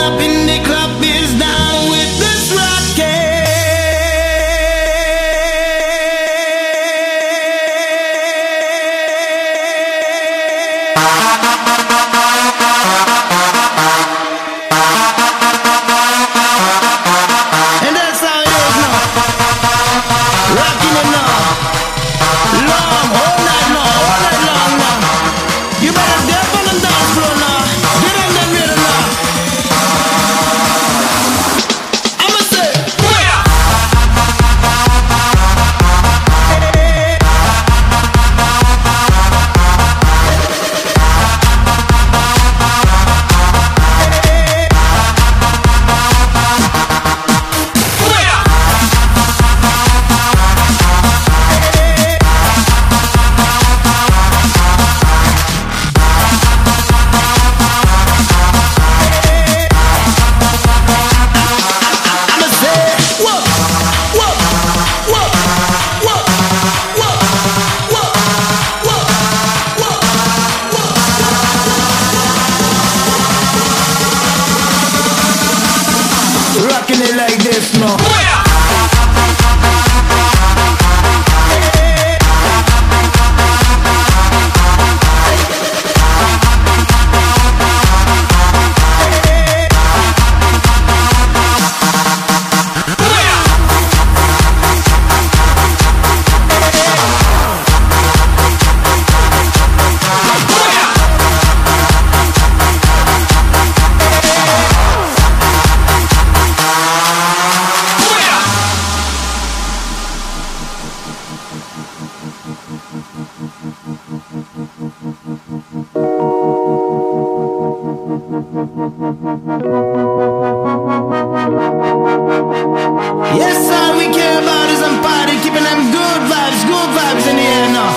up in the clouds Yes, all we care about is them party, keeping them good vibes, good vibes in the air now.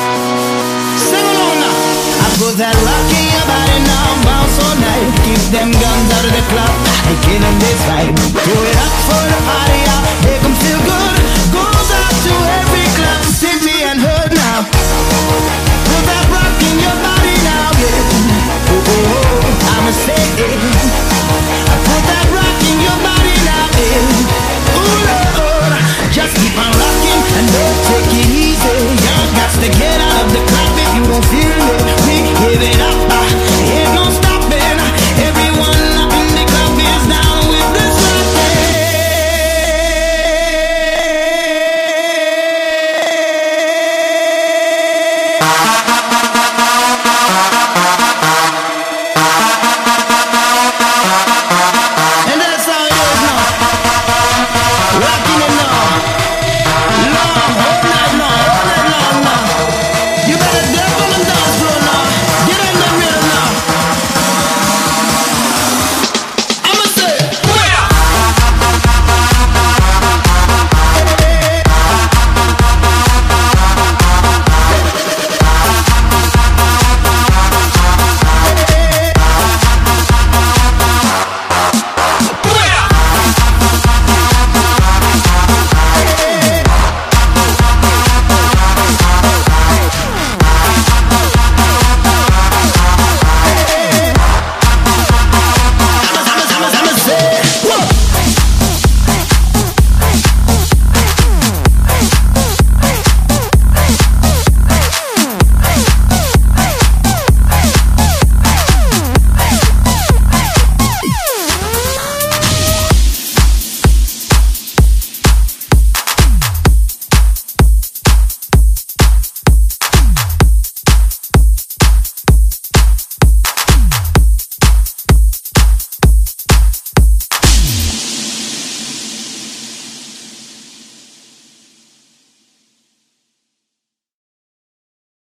Sing along now. I put that rock in your body now, bounce all night. Keep them guns out of the club and kill them this vibe. Do it up